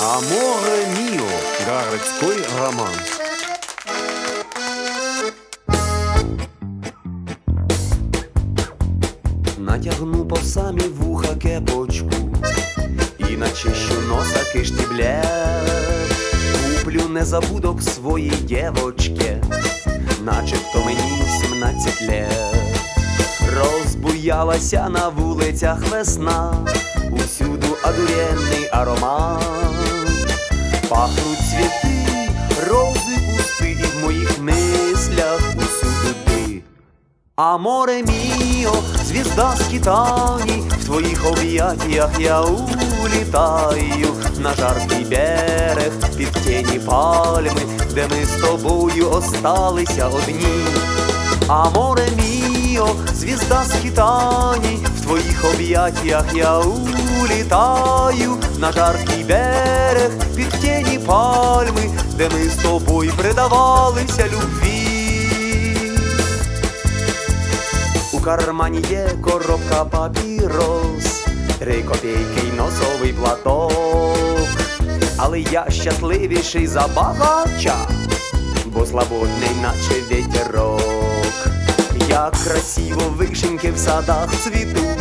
Аморе міо городской романс. Натягну по самі вуха кепочку і начищу носа киштибле. Куплю незабудок своїй дівочке, начебто мені 17 лет. Розбуялася на вулицях весна, усюду одуренний аромат. Пахнуть цвіти, рози кусти, і в моїх мислях усюди ти. Аморе міо, звізда з Китаї, в твоїх об'яттях я улітаю на жаркий берег під тіні пальми, де ми з тобою осталися одні. Аморе міо, звізда з Китаї, в твоїх об'яттях я улітаю на жаркий берег під тіні пальми, де ми з тобою предавалися любві. У кармані є коробка папірос, три копійки й носовий платок. Але я щасливіший за багача, бо слаботний, наче вітерок. Як красиво вишеньки в садах цвітуть,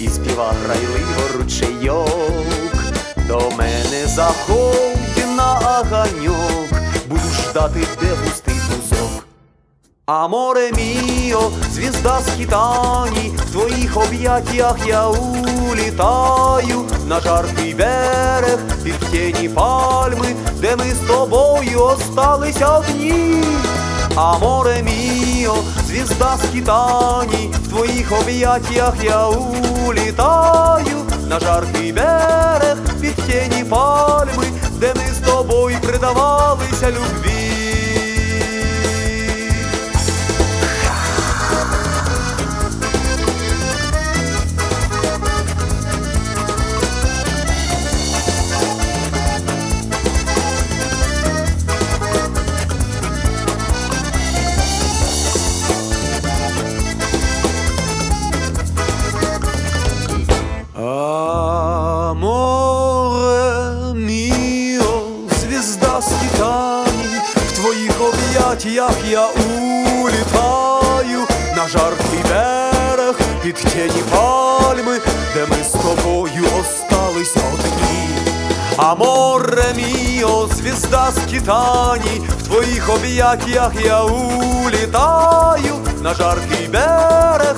і співа грайливо ручейок. До мене заходь на оганьок, буду ждати, де густий бузок. Аморе міо, звізда з Китаї, в твоїх об'яттях я улітаю на жаркий берег під тіні пальми, де ми з тобою осталися одні. Аморе міо, звізда Китаї, в твоїх об'яттях я улітаю на жаркий берег під тіні пальми, де ми з тобою предавалися любві. Об'яттях я улітаю на жаркий берег під тіні пальми, де ми з тобою остались одні. Аморе міо, звізда з китані, в твоїх об'яттях я улітаю на жаркий берег